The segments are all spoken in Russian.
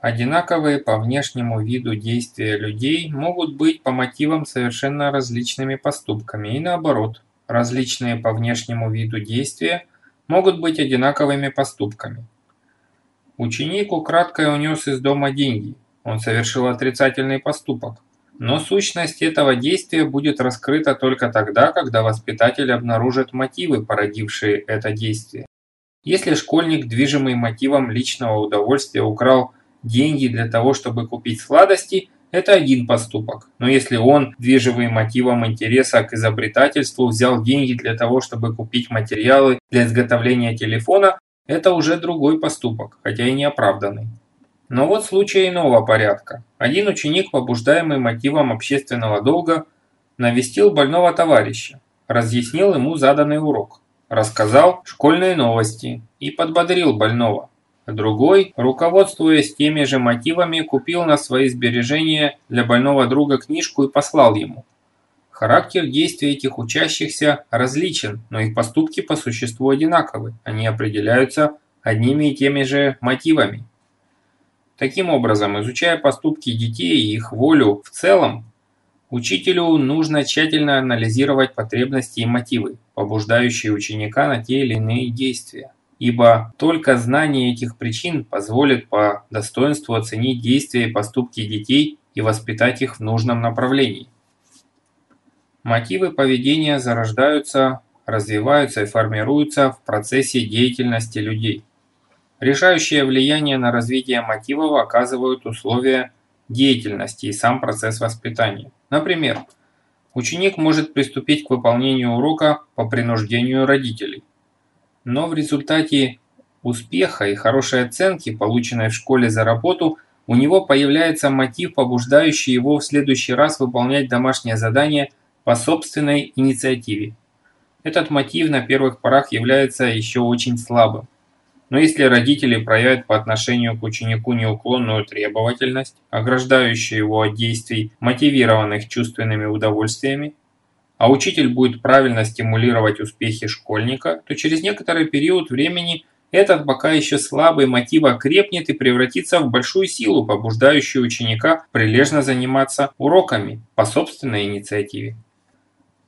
Одинаковые по внешнему виду действия людей могут быть по мотивам совершенно различными поступками и наоборот, различные по внешнему виду действия могут быть одинаковыми поступками. Ученик украдкой унес из дома деньги, он совершил отрицательный поступок. Но сущность этого действия будет раскрыта только тогда, когда воспитатель обнаружит мотивы, породившие это действие. Если школьник, движимый мотивом личного удовольствия, украл деньги для того, чтобы купить сладости, это один поступок. Но если он, движимый мотивом интереса к изобретательству, взял деньги для того, чтобы купить материалы для изготовления телефона, это уже другой поступок, хотя и не оправданный. Но вот случай иного порядка. Один ученик, побуждаемый мотивом общественного долга, навестил больного товарища, разъяснил ему заданный урок, рассказал школьные новости и подбодрил больного. Другой, руководствуясь теми же мотивами, купил на свои сбережения для больного друга книжку и послал ему. Характер действий этих учащихся различен, но их поступки по существу одинаковы. Они определяются одними и теми же мотивами. Таким образом, изучая поступки детей и их волю в целом, учителю нужно тщательно анализировать потребности и мотивы, побуждающие ученика на те или иные действия. Ибо только знание этих причин позволит по достоинству оценить действия и поступки детей и воспитать их в нужном направлении. Мотивы поведения зарождаются, развиваются и формируются в процессе деятельности людей. Решающее влияние на развитие мотивов оказывают условия деятельности и сам процесс воспитания. Например, ученик может приступить к выполнению урока по принуждению родителей. Но в результате успеха и хорошей оценки, полученной в школе за работу, у него появляется мотив, побуждающий его в следующий раз выполнять домашнее задание по собственной инициативе. Этот мотив на первых порах является еще очень слабым. Но если родители проявят по отношению к ученику неуклонную требовательность, ограждающую его от действий, мотивированных чувственными удовольствиями, а учитель будет правильно стимулировать успехи школьника, то через некоторый период времени этот пока еще слабый мотив окрепнет и превратится в большую силу, побуждающую ученика прилежно заниматься уроками по собственной инициативе.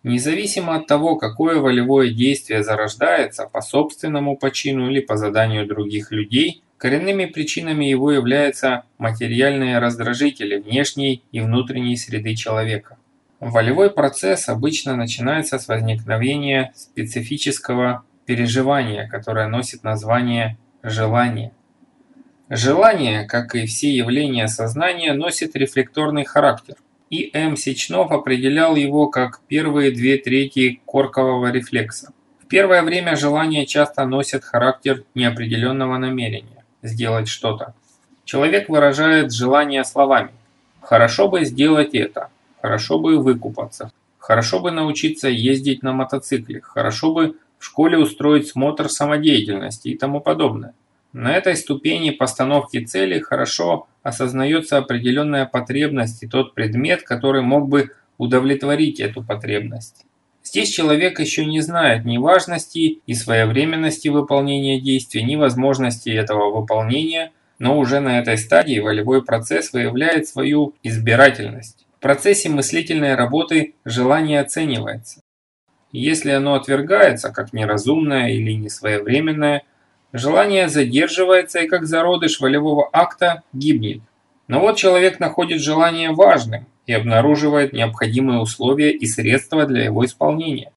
Независимо от того, какое волевое действие зарождается по собственному почину или по заданию других людей, коренными причинами его являются материальные раздражители внешней и внутренней среды человека. Волевой процесс обычно начинается с возникновения специфического переживания, которое носит название желание. Желание, как и все явления сознания, носит рефлекторный характер и М. Сечнов определял его как первые две трети коркового рефлекса. В первое время желания часто носят характер неопределенного намерения – сделать что-то. Человек выражает желание словами «хорошо бы сделать это», «хорошо бы выкупаться», «хорошо бы научиться ездить на мотоцикле», «хорошо бы в школе устроить смотр самодеятельности» и тому подобное. На этой ступени постановки цели хорошо осознается определенная потребность и тот предмет, который мог бы удовлетворить эту потребность. Здесь человек еще не знает ни важности и своевременности выполнения действий, ни возможности этого выполнения, но уже на этой стадии волевой процесс выявляет свою избирательность. Процессе мыслительной работы желание оценивается. Если оно отвергается как неразумное или несвоевременное, Желание задерживается и как зародыш волевого акта гибнет. Но вот человек находит желание важным и обнаруживает необходимые условия и средства для его исполнения.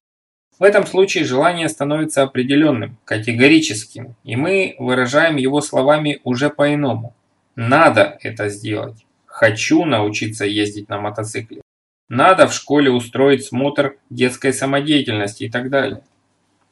В этом случае желание становится определенным, категорическим, и мы выражаем его словами уже по-иному. Надо это сделать. Хочу научиться ездить на мотоцикле. Надо в школе устроить смотр детской самодеятельности и так далее.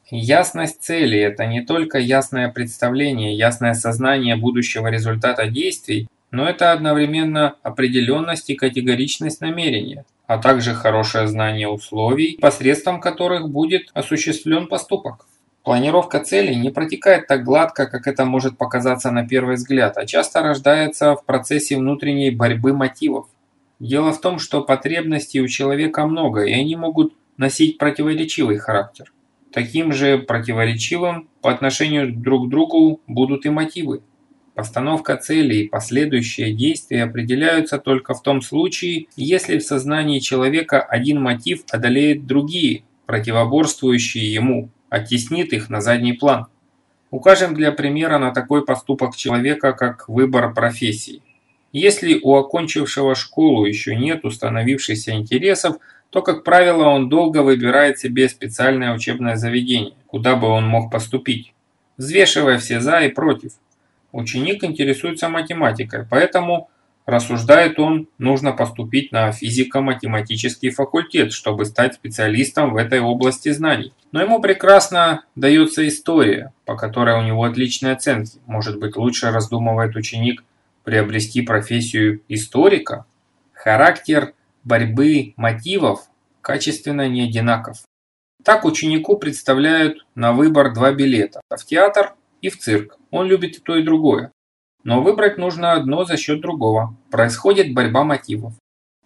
Ясность цели – это не только ясное представление, ясное сознание будущего результата действий, но это одновременно определенность и категоричность намерения, а также хорошее знание условий, посредством которых будет осуществлен поступок. Планировка целей не протекает так гладко, как это может показаться на первый взгляд, а часто рождается в процессе внутренней борьбы мотивов. Дело в том, что потребностей у человека много, и они могут носить противоречивый характер. Таким же противоречивым по отношению друг к другу будут и мотивы. Постановка цели и последующие действия определяются только в том случае, если в сознании человека один мотив одолеет другие, противоборствующие ему, оттеснит их на задний план. Укажем для примера на такой поступок человека, как выбор профессии. Если у окончившего школу еще нет установившихся интересов, то, как правило, он долго выбирает себе специальное учебное заведение, куда бы он мог поступить, взвешивая все «за» и «против». Ученик интересуется математикой, поэтому, рассуждает он, нужно поступить на физико-математический факультет, чтобы стать специалистом в этой области знаний. Но ему прекрасно дается история, по которой у него отличные оценки. Может быть, лучше раздумывает ученик приобрести профессию историка? Характер борьбы мотивов качественно не одинаков. Так ученику представляют на выбор два билета – в театр и в цирк. Он любит и то, и другое. Но выбрать нужно одно за счет другого. Происходит борьба мотивов.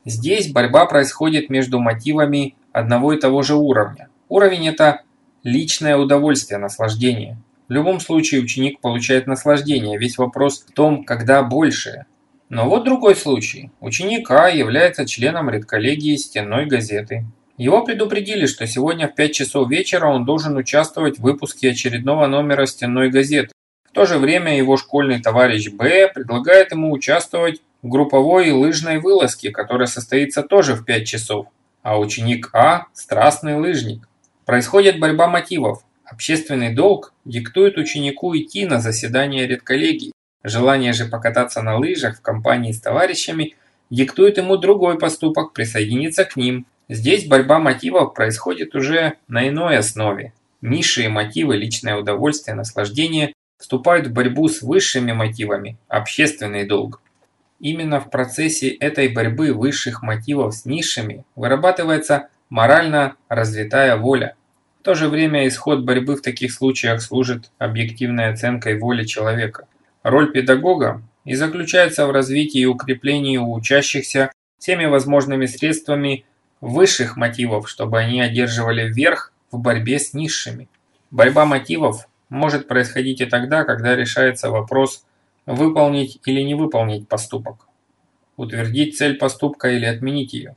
Здесь борьба происходит между мотивами одного и того же уровня. Уровень – это личное удовольствие, наслаждение. В любом случае ученик получает наслаждение, весь вопрос в том, когда большее. Но вот другой случай. Ученик А является членом редколлегии стенной газеты. Его предупредили, что сегодня в 5 часов вечера он должен участвовать в выпуске очередного номера стенной газеты. То же время его школьный товарищ Б предлагает ему участвовать в групповой лыжной вылазке, которая состоится тоже в 5 часов. А ученик А – страстный лыжник. Происходит борьба мотивов. Общественный долг диктует ученику идти на заседание редколлегии. Желание же покататься на лыжах в компании с товарищами диктует ему другой поступок – присоединиться к ним. Здесь борьба мотивов происходит уже на иной основе. Низшие мотивы, личное удовольствие, наслаждение вступают в борьбу с высшими мотивами – общественный долг. Именно в процессе этой борьбы высших мотивов с низшими вырабатывается морально развитая воля. В то же время исход борьбы в таких случаях служит объективной оценкой воли человека. Роль педагога и заключается в развитии и укреплении у учащихся всеми возможными средствами высших мотивов, чтобы они одерживали верх в борьбе с низшими. Борьба мотивов может происходить и тогда, когда решается вопрос выполнить или не выполнить поступок, утвердить цель поступка или отменить ее.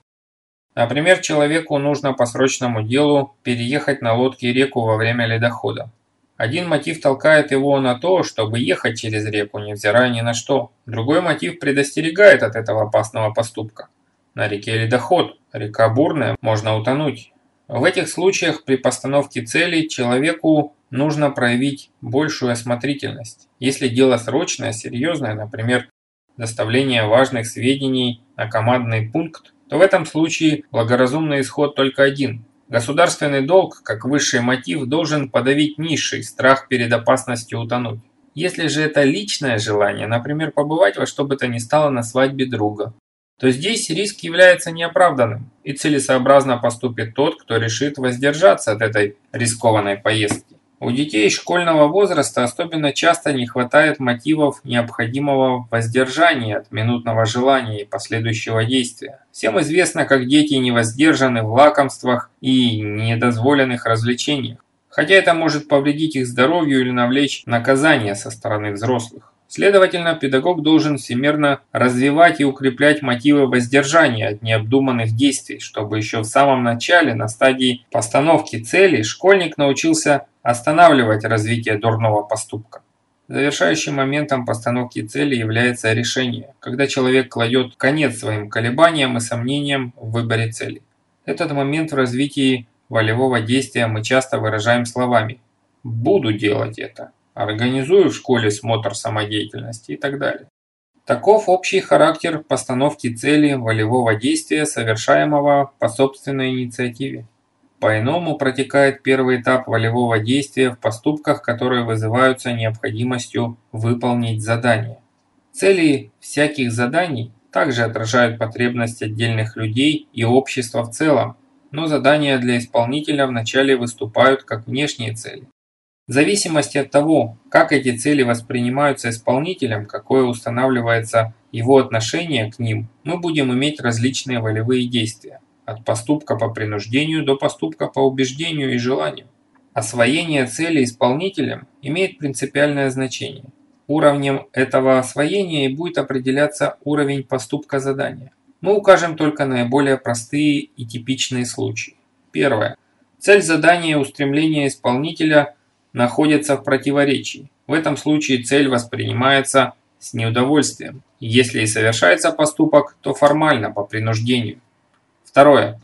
Например, человеку нужно по срочному делу переехать на лодке реку во время ледохода. Один мотив толкает его на то, чтобы ехать через реку, невзирая ни на что. Другой мотив предостерегает от этого опасного поступка. На реке ледоход, река бурная, можно утонуть. В этих случаях при постановке целей человеку нужно проявить большую осмотрительность. Если дело срочное, серьезное, например, доставление важных сведений на командный пункт, то в этом случае благоразумный исход только один Государственный долг, как высший мотив, должен подавить низший страх перед опасностью утонуть. Если же это личное желание, например, побывать во что бы то ни стало на свадьбе друга, то здесь риск является неоправданным, и целесообразно поступит тот, кто решит воздержаться от этой рискованной поездки. У детей школьного возраста особенно часто не хватает мотивов необходимого воздержания от минутного желания и последующего действия. Всем известно, как дети не воздержаны в лакомствах и недозволенных развлечениях. Хотя это может повредить их здоровью или навлечь наказание со стороны взрослых. Следовательно, педагог должен всемерно развивать и укреплять мотивы воздержания от необдуманных действий, чтобы еще в самом начале, на стадии постановки цели, школьник научился останавливать развитие дурного поступка. Завершающим моментом постановки цели является решение, когда человек кладет конец своим колебаниям и сомнениям в выборе цели. Этот момент в развитии волевого действия мы часто выражаем словами «буду делать это», «организую в школе смотр самодеятельности» и так далее. Таков общий характер постановки цели волевого действия, совершаемого по собственной инициативе. По-иному протекает первый этап волевого действия в поступках, которые вызываются необходимостью выполнить задание. Цели всяких заданий также отражают потребность отдельных людей и общества в целом, но задания для исполнителя вначале выступают как внешние цели. В зависимости от того, как эти цели воспринимаются исполнителем, какое устанавливается его отношение к ним, мы будем иметь различные волевые действия от поступка по принуждению до поступка по убеждению и желанию. Освоение цели исполнителем имеет принципиальное значение. уровнем этого освоения и будет определяться уровень поступка задания. Мы укажем только наиболее простые и типичные случаи. Первое. Цель задания и устремление исполнителя находятся в противоречии. В этом случае цель воспринимается с неудовольствием. Если и совершается поступок, то формально, по принуждению. Второе.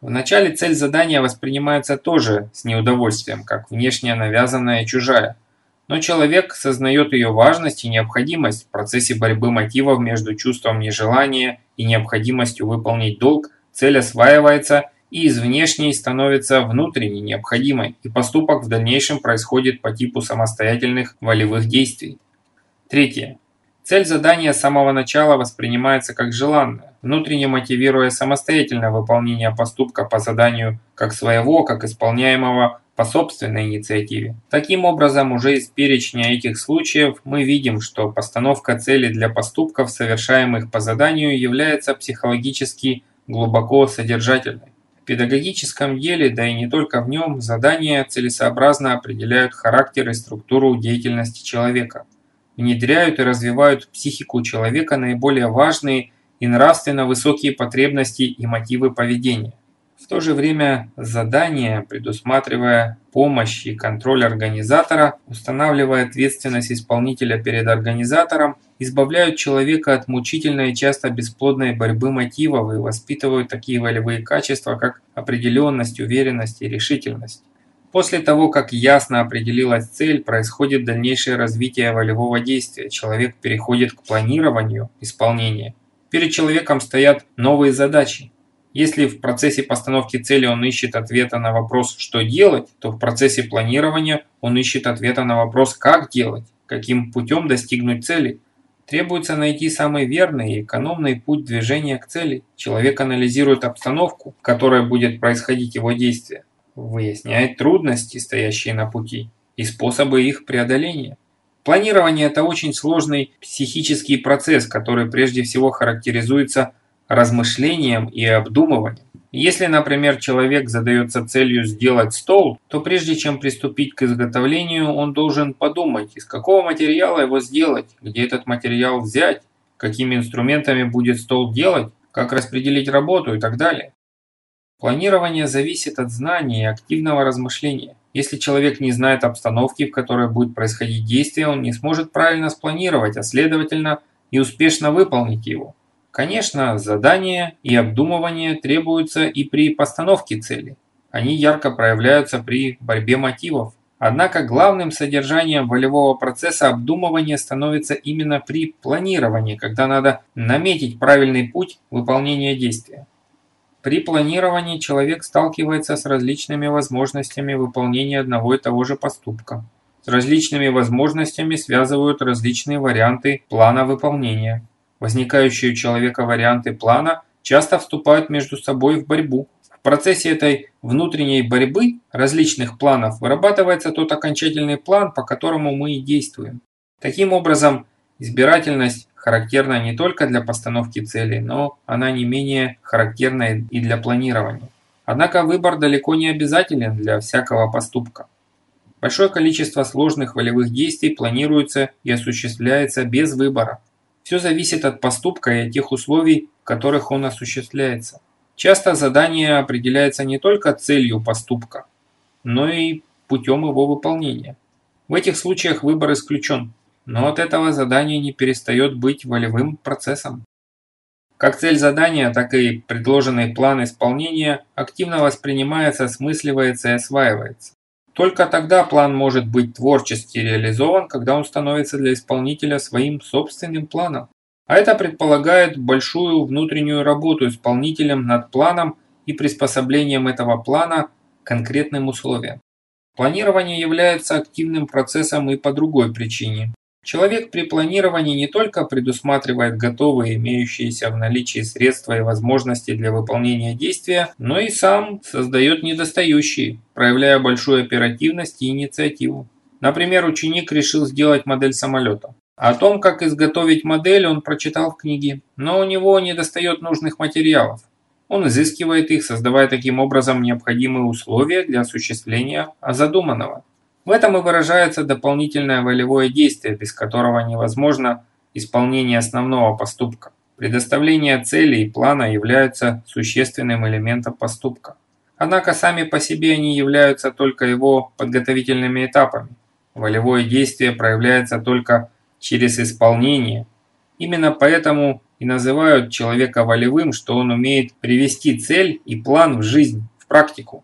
Вначале цель задания воспринимается тоже с неудовольствием, как внешне навязанная чужая. Но человек сознает ее важность и необходимость в процессе борьбы мотивов между чувством нежелания и необходимостью выполнить долг, цель осваивается из внешней становится внутренней необходимой, и поступок в дальнейшем происходит по типу самостоятельных волевых действий. Третье. Цель задания с самого начала воспринимается как желанная, внутренне мотивируя самостоятельное выполнение поступка по заданию как своего, как исполняемого по собственной инициативе. Таким образом, уже из перечня этих случаев мы видим, что постановка цели для поступков, совершаемых по заданию, является психологически глубоко содержательной. Педагогическом деле, да и не только в нем, задания целесообразно определяют характер и структуру деятельности человека – внедряют и развивают психику человека наиболее важные и нравственно высокие потребности и мотивы поведения. В то же время задание, предусматривая помощь и контроль организатора, устанавливая ответственность исполнителя перед организатором, избавляют человека от мучительной и часто бесплодной борьбы мотивов и воспитывают такие волевые качества, как определенность, уверенность и решительность. После того, как ясно определилась цель, происходит дальнейшее развитие волевого действия. Человек переходит к планированию исполнения. Перед человеком стоят новые задачи. Если в процессе постановки цели он ищет ответа на вопрос «что делать?», то в процессе планирования он ищет ответа на вопрос «как делать?», каким путем достигнуть цели. Требуется найти самый верный и экономный путь движения к цели. Человек анализирует обстановку, в которой будет происходить его действие выясняет трудности, стоящие на пути, и способы их преодоления. Планирование – это очень сложный психический процесс, который прежде всего характеризуется размышлением и обдумыванием. Если, например, человек задается целью сделать стол, то прежде чем приступить к изготовлению, он должен подумать, из какого материала его сделать, где этот материал взять, какими инструментами будет стол делать, как распределить работу и так далее. Планирование зависит от знания и активного размышления. Если человек не знает обстановки, в которой будет происходить действие, он не сможет правильно спланировать, а следовательно и успешно выполнить его. Конечно, задание и обдумывание требуются и при постановке цели. Они ярко проявляются при борьбе мотивов. Однако главным содержанием волевого процесса обдумывания становится именно при планировании, когда надо наметить правильный путь выполнения действия. При планировании человек сталкивается с различными возможностями выполнения одного и того же поступка. С различными возможностями связывают различные варианты плана выполнения. Возникающие у человека варианты плана часто вступают между собой в борьбу. В процессе этой внутренней борьбы различных планов вырабатывается тот окончательный план, по которому мы и действуем. Таким образом, избирательность характерна не только для постановки целей, но она не менее характерна и для планирования. Однако выбор далеко не обязателен для всякого поступка. Большое количество сложных волевых действий планируется и осуществляется без выбора. Все зависит от поступка и от тех условий, в которых он осуществляется. Часто задание определяется не только целью поступка, но и путем его выполнения. В этих случаях выбор исключен но от этого задание не перестает быть волевым процессом. Как цель задания, так и предложенный план исполнения активно воспринимается, осмысливается и осваивается. Только тогда план может быть творчески реализован, когда он становится для исполнителя своим собственным планом. А это предполагает большую внутреннюю работу исполнителем над планом и приспособлением этого плана к конкретным условиям. Планирование является активным процессом и по другой причине. Человек при планировании не только предусматривает готовые имеющиеся в наличии средства и возможности для выполнения действия, но и сам создает недостающие, проявляя большую оперативность и инициативу. Например, ученик решил сделать модель самолета. О том, как изготовить модель, он прочитал в книге, но у него недостает нужных материалов. Он изыскивает их, создавая таким образом необходимые условия для осуществления задуманного. В этом и выражается дополнительное волевое действие, без которого невозможно исполнение основного поступка. Предоставление цели и плана являются существенным элементом поступка. Однако сами по себе они являются только его подготовительными этапами. Волевое действие проявляется только через исполнение. Именно поэтому и называют человека волевым, что он умеет привести цель и план в жизнь, в практику.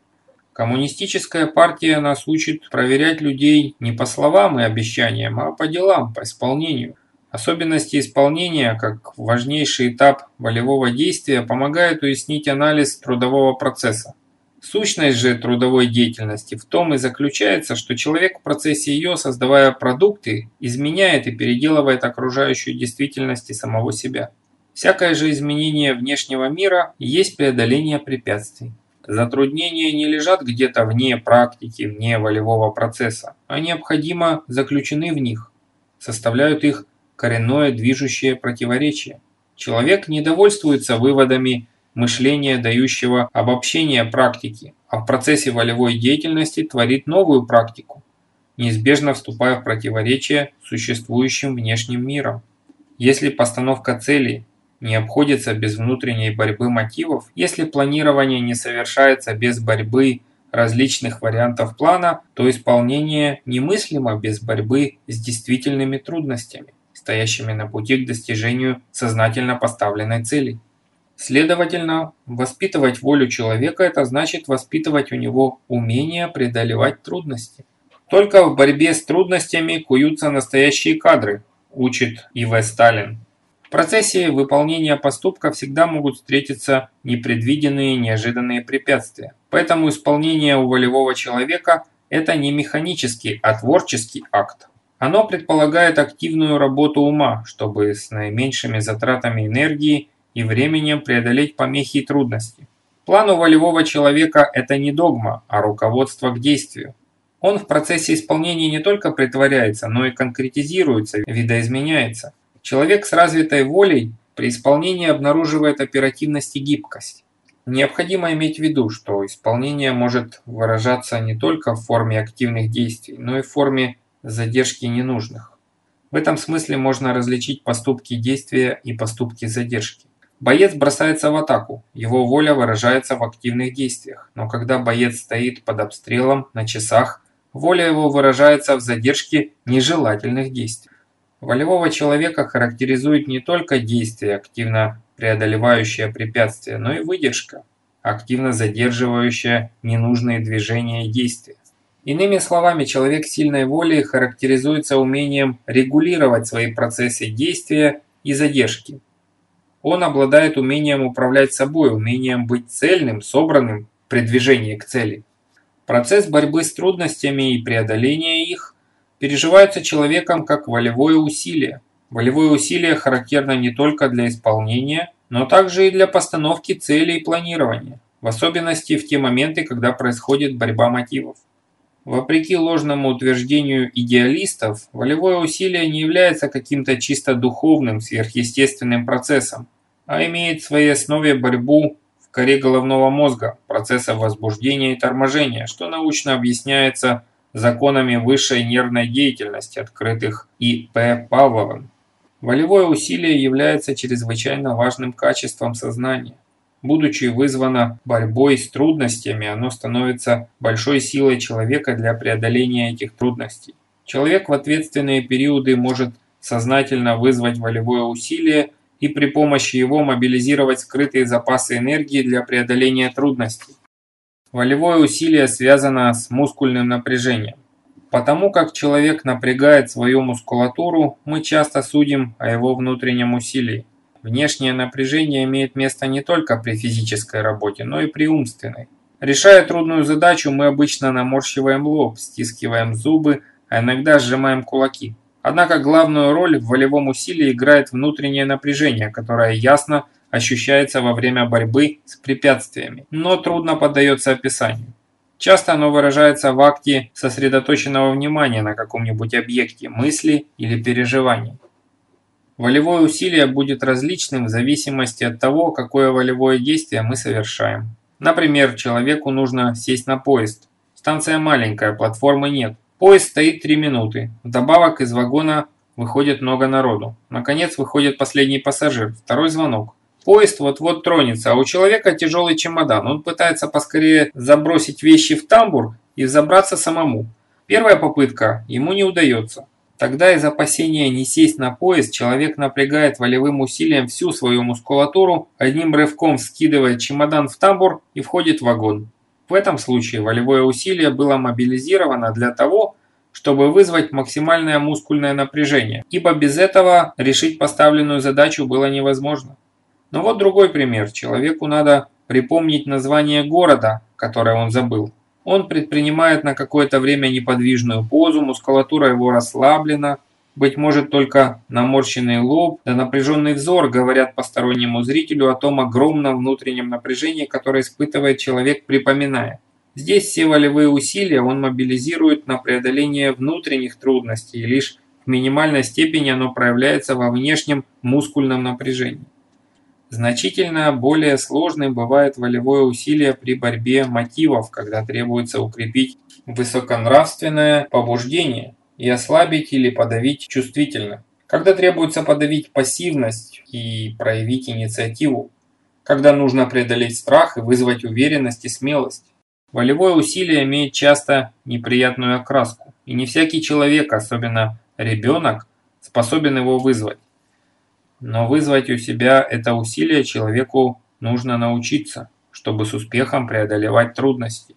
Коммунистическая партия нас учит проверять людей не по словам и обещаниям, а по делам, по исполнению. Особенности исполнения, как важнейший этап волевого действия, помогают уяснить анализ трудового процесса. Сущность же трудовой деятельности в том и заключается, что человек в процессе ее, создавая продукты, изменяет и переделывает окружающую действительность и самого себя. Всякое же изменение внешнего мира есть преодоление препятствий. Затруднения не лежат где-то вне практики, вне волевого процесса, а необходимо заключены в них, составляют их коренное движущее противоречие. Человек не довольствуется выводами мышления, дающего обобщение практики, а в процессе волевой деятельности творит новую практику, неизбежно вступая в противоречие с существующим внешним миром. Если постановка целей не обходится без внутренней борьбы мотивов, если планирование не совершается без борьбы различных вариантов плана, то исполнение немыслимо без борьбы с действительными трудностями, стоящими на пути к достижению сознательно поставленной цели. Следовательно, воспитывать волю человека – это значит воспитывать у него умение преодолевать трудности. Только в борьбе с трудностями куются настоящие кадры, учит И.В. Сталин процессе выполнения поступка всегда могут встретиться непредвиденные неожиданные препятствия. Поэтому исполнение у волевого человека – это не механический, а творческий акт. Оно предполагает активную работу ума, чтобы с наименьшими затратами энергии и временем преодолеть помехи и трудности. План у волевого человека – это не догма, а руководство к действию. Он в процессе исполнения не только притворяется, но и конкретизируется, видоизменяется – Человек с развитой волей при исполнении обнаруживает оперативность и гибкость. Необходимо иметь в виду, что исполнение может выражаться не только в форме активных действий, но и в форме задержки ненужных. В этом смысле можно различить поступки действия и поступки задержки. Боец бросается в атаку, его воля выражается в активных действиях, но когда боец стоит под обстрелом на часах, воля его выражается в задержке нежелательных действий. Волевого человека характеризует не только действие, активно преодолевающее препятствия, но и выдержка, активно задерживающая ненужные движения и действия. Иными словами, человек сильной воли характеризуется умением регулировать свои процессы действия и задержки. Он обладает умением управлять собой, умением быть цельным, собранным при движении к цели. Процесс борьбы с трудностями и преодоления переживается человеком как волевое усилие. Волевое усилие характерно не только для исполнения, но также и для постановки целей и планирования, в особенности в те моменты, когда происходит борьба мотивов. Вопреки ложному утверждению идеалистов, волевое усилие не является каким-то чисто духовным, сверхъестественным процессом, а имеет в своей основе борьбу в коре головного мозга, процесса возбуждения и торможения, что научно объясняется законами высшей нервной деятельности, открытых И. П. Павловым. Волевое усилие является чрезвычайно важным качеством сознания. Будучи вызвано борьбой с трудностями, оно становится большой силой человека для преодоления этих трудностей. Человек в ответственные периоды может сознательно вызвать волевое усилие и при помощи его мобилизировать скрытые запасы энергии для преодоления трудностей. Волевое усилие связано с мускульным напряжением. Потому как человек напрягает свою мускулатуру, мы часто судим о его внутреннем усилии. Внешнее напряжение имеет место не только при физической работе, но и при умственной. Решая трудную задачу, мы обычно наморщиваем лоб, стискиваем зубы, а иногда сжимаем кулаки. Однако главную роль в волевом усилии играет внутреннее напряжение, которое ясно ощущается во время борьбы с препятствиями, но трудно поддается описанию. Часто оно выражается в акте сосредоточенного внимания на каком-нибудь объекте, мысли или переживании. Волевое усилие будет различным в зависимости от того, какое волевое действие мы совершаем. Например, человеку нужно сесть на поезд. Станция маленькая, платформы нет. Поезд стоит три минуты. Вдобавок из вагона выходит много народу. Наконец выходит последний пассажир. Второй звонок. Поезд вот-вот тронется, а у человека тяжелый чемодан. Он пытается поскорее забросить вещи в тамбур и забраться самому. Первая попытка ему не удается. Тогда из опасения не сесть на поезд, человек напрягает волевым усилием всю свою мускулатуру, одним рывком скидывает чемодан в тамбур и входит в вагон. В этом случае волевое усилие было мобилизировано для того, чтобы вызвать максимальное мускульное напряжение, ибо без этого решить поставленную задачу было невозможно. Но вот другой пример. Человеку надо припомнить название города, которое он забыл. Он предпринимает на какое-то время неподвижную позу, мускулатура его расслаблена, быть может только наморщенный лоб да напряженный взор говорят постороннему зрителю о том огромном внутреннем напряжении, которое испытывает человек, припоминая. Здесь все волевые усилия он мобилизирует на преодоление внутренних трудностей, и лишь в минимальной степени оно проявляется во внешнем мускульном напряжении. Значительно более сложным бывает волевое усилие при борьбе мотивов, когда требуется укрепить высоконравственное побуждение и ослабить или подавить чувствительно. Когда требуется подавить пассивность и проявить инициативу. Когда нужно преодолеть страх и вызвать уверенность и смелость. Волевое усилие имеет часто неприятную окраску, и не всякий человек, особенно ребенок, способен его вызвать. Но вызвать у себя это усилие человеку нужно научиться, чтобы с успехом преодолевать трудности.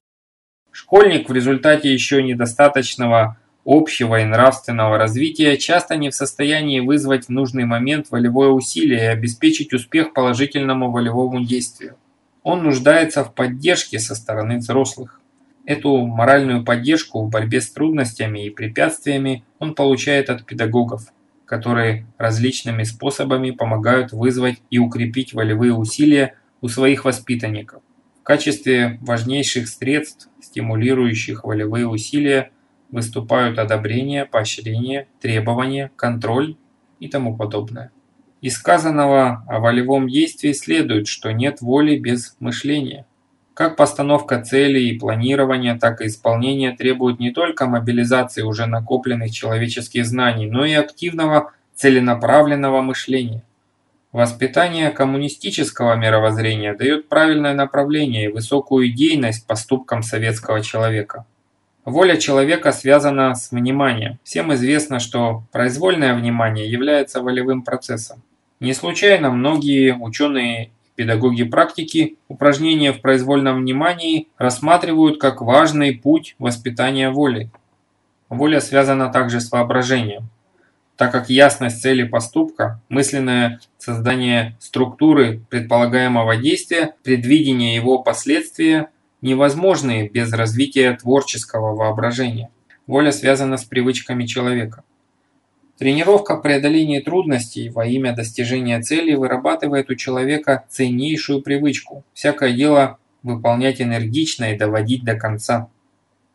Школьник в результате еще недостаточного общего и нравственного развития часто не в состоянии вызвать в нужный момент волевое усилие и обеспечить успех положительному волевому действию. Он нуждается в поддержке со стороны взрослых. Эту моральную поддержку в борьбе с трудностями и препятствиями он получает от педагогов которые различными способами помогают вызвать и укрепить волевые усилия у своих воспитанников. В качестве важнейших средств, стимулирующих волевые усилия, выступают одобрение, поощрение, требования, контроль и тому подобное. Из сказанного о волевом действии следует, что нет воли без мышления. Как постановка целей и планирование, так и исполнение требуют не только мобилизации уже накопленных человеческих знаний, но и активного целенаправленного мышления. Воспитание коммунистического мировоззрения дает правильное направление и высокую идейность поступкам советского человека. Воля человека связана с вниманием. Всем известно, что произвольное внимание является волевым процессом. Не случайно многие ученые Педагоги практики упражнения в произвольном внимании рассматривают как важный путь воспитания воли. Воля связана также с воображением, так как ясность цели поступка, мысленное создание структуры предполагаемого действия, предвидение его последствия невозможны без развития творческого воображения. Воля связана с привычками человека. Тренировка преодоления трудностей во имя достижения цели вырабатывает у человека ценнейшую привычку – всякое дело выполнять энергично и доводить до конца.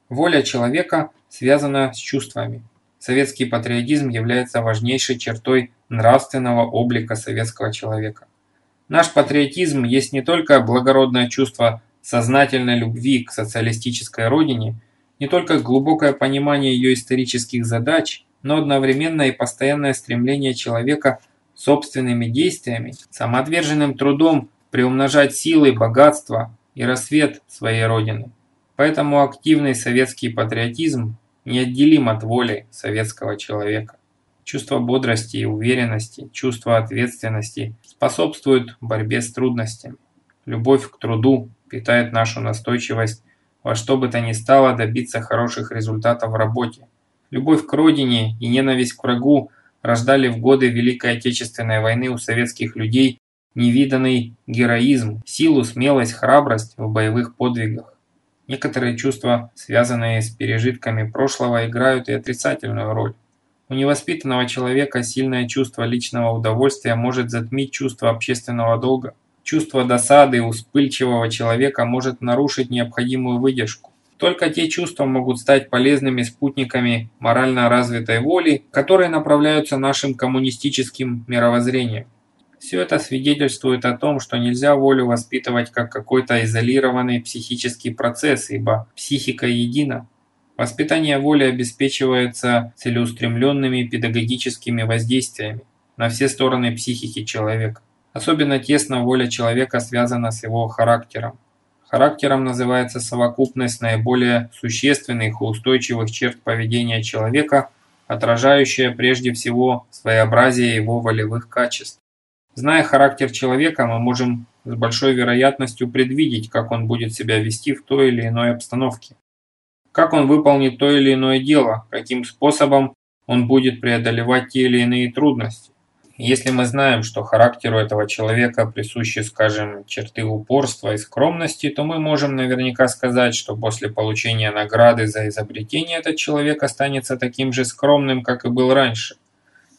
Воля человека связана с чувствами. Советский патриотизм является важнейшей чертой нравственного облика советского человека. Наш патриотизм есть не только благородное чувство сознательной любви к социалистической родине, не только глубокое понимание ее исторических задач – но одновременно и постоянное стремление человека собственными действиями, самоотверженным трудом приумножать силы, богатство и рассвет своей Родины. Поэтому активный советский патриотизм неотделим от воли советского человека. Чувство бодрости и уверенности, чувство ответственности способствуют борьбе с трудностями. Любовь к труду питает нашу настойчивость во что бы то ни стало добиться хороших результатов в работе. Любовь к родине и ненависть к врагу рождали в годы Великой Отечественной войны у советских людей невиданный героизм, силу, смелость, храбрость в боевых подвигах. Некоторые чувства, связанные с пережитками прошлого, играют и отрицательную роль. У невоспитанного человека сильное чувство личного удовольствия может затмить чувство общественного долга. Чувство досады у вспыльчивого человека может нарушить необходимую выдержку. Только те чувства могут стать полезными спутниками морально развитой воли, которые направляются нашим коммунистическим мировоззрением. Все это свидетельствует о том, что нельзя волю воспитывать как какой-то изолированный психический процесс, ибо психика едина. Воспитание воли обеспечивается целеустремленными педагогическими воздействиями на все стороны психики человека. Особенно тесно воля человека связана с его характером. Характером называется совокупность наиболее существенных и устойчивых черт поведения человека, отражающая прежде всего своеобразие его волевых качеств. Зная характер человека, мы можем с большой вероятностью предвидеть, как он будет себя вести в той или иной обстановке. Как он выполнит то или иное дело, каким способом он будет преодолевать те или иные трудности. Если мы знаем, что характеру этого человека присущи, скажем, черты упорства и скромности, то мы можем наверняка сказать, что после получения награды за изобретение этот человек останется таким же скромным, как и был раньше.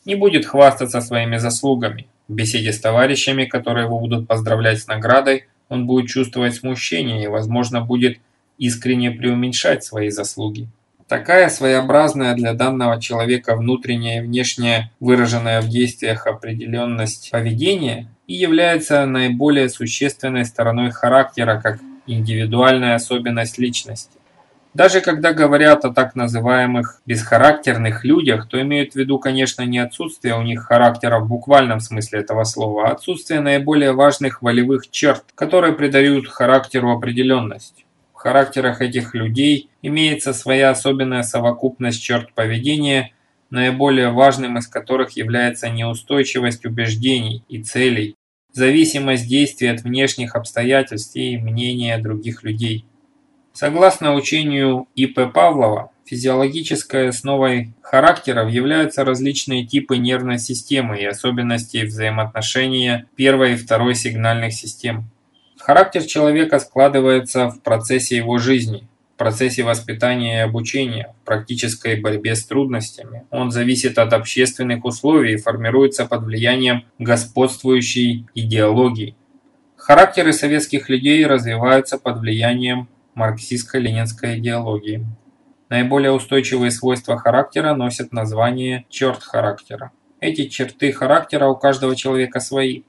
Не будет хвастаться своими заслугами, в беседе с товарищами, которые его будут поздравлять с наградой, он будет чувствовать смущение и, возможно, будет искренне преуменьшать свои заслуги. Такая своеобразная для данного человека внутренняя и внешняя выраженная в действиях определенность поведения и является наиболее существенной стороной характера как индивидуальная особенность личности. Даже когда говорят о так называемых бесхарактерных людях, то имеют в виду, конечно, не отсутствие у них характера в буквальном смысле этого слова, а отсутствие наиболее важных волевых черт, которые придают характеру определенность. Характерах этих людей имеется своя особенная совокупность черт поведения, наиболее важным из которых является неустойчивость убеждений и целей, зависимость действий от внешних обстоятельств и мнения других людей. Согласно учению И.П. Павлова, физиологической основой характеров являются различные типы нервной системы и особенности взаимоотношения первой и второй сигнальных систем. Характер человека складывается в процессе его жизни, в процессе воспитания и обучения, в практической борьбе с трудностями. Он зависит от общественных условий и формируется под влиянием господствующей идеологии. Характеры советских людей развиваются под влиянием марксистско-ленинской идеологии. Наиболее устойчивые свойства характера носят название «черт характера». Эти черты характера у каждого человека свои.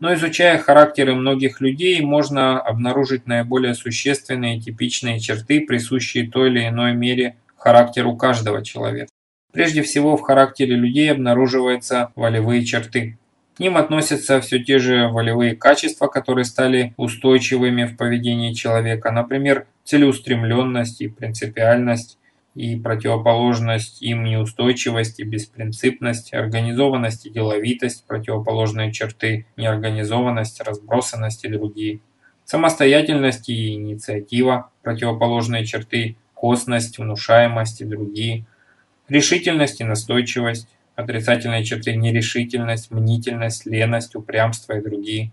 Но изучая характеры многих людей, можно обнаружить наиболее существенные типичные черты, присущие той или иной мере характеру каждого человека. Прежде всего в характере людей обнаруживаются волевые черты. К ним относятся все те же волевые качества, которые стали устойчивыми в поведении человека, например, целеустремленность и принципиальность, и противоположность им неустойчивость и беспринципность, организованность и деловитость, противоположные черты, неорганизованность, разбросанность и другие. Самостоятельность и инициатива, противоположные черты, косность, внушаемость и другие. Решительность и настойчивость, отрицательные черты нерешительность, мнительность, леность, упрямство и другие,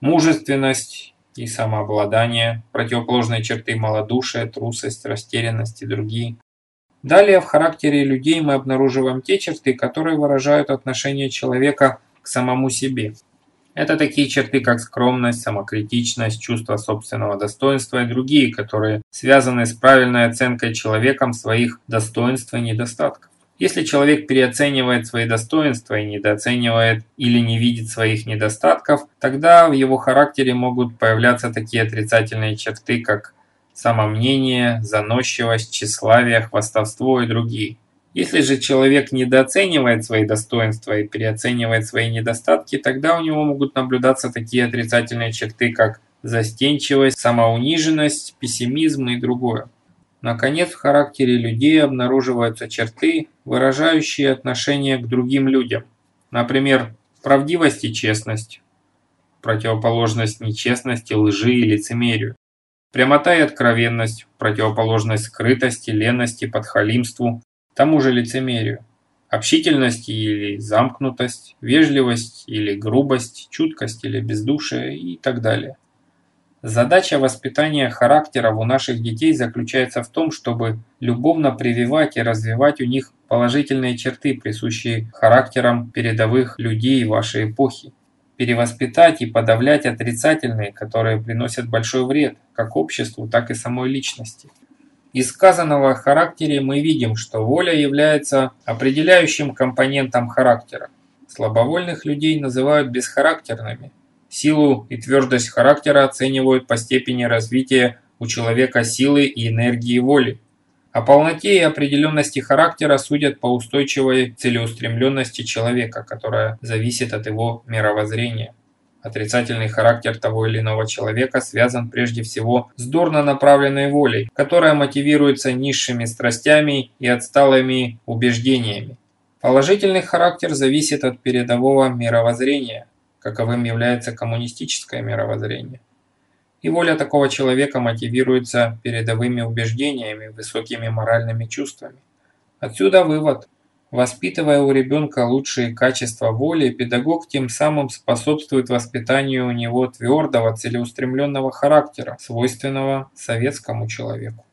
мужественность и самообладание, противоположные черты малодушия, трусость, растерянность и другие. Далее в характере людей мы обнаруживаем те черты, которые выражают отношение человека к самому себе. Это такие черты, как скромность, самокритичность, чувство собственного достоинства и другие, которые связаны с правильной оценкой человеком своих достоинств и недостатков. Если человек переоценивает свои достоинства и недооценивает или не видит своих недостатков, тогда в его характере могут появляться такие отрицательные черты, как самомнение, заносчивость, тщеславие, хвастовство и другие. Если же человек недооценивает свои достоинства и переоценивает свои недостатки, тогда у него могут наблюдаться такие отрицательные черты, как застенчивость, самоуниженность, пессимизм и другое. Наконец, в характере людей обнаруживаются черты, выражающие отношение к другим людям. Например, правдивость и честность, противоположность нечестности, лжи и лицемерию. Прямота и откровенность, противоположность скрытости, лености, подхалимству, тому же лицемерию. Общительность или замкнутость, вежливость или грубость, чуткость или бездушие и так далее. Задача воспитания характеров у наших детей заключается в том, чтобы любовно прививать и развивать у них положительные черты, присущие характерам передовых людей вашей эпохи. Перевоспитать и подавлять отрицательные, которые приносят большой вред как обществу, так и самой личности. Из сказанного о характере мы видим, что воля является определяющим компонентом характера. Слабовольных людей называют бесхарактерными – Силу и твердость характера оценивают по степени развития у человека силы и энергии воли. О полноте и определенности характера судят по устойчивой целеустремленности человека, которая зависит от его мировоззрения. Отрицательный характер того или иного человека связан прежде всего с дурно направленной волей, которая мотивируется низшими страстями и отсталыми убеждениями. Положительный характер зависит от передового мировоззрения, каковым является коммунистическое мировоззрение и воля такого человека мотивируется передовыми убеждениями, высокими моральными чувствами. Отсюда вывод. Воспитывая у ребенка лучшие качества воли, педагог тем самым способствует воспитанию у него твердого, целеустремленного характера, свойственного советскому человеку.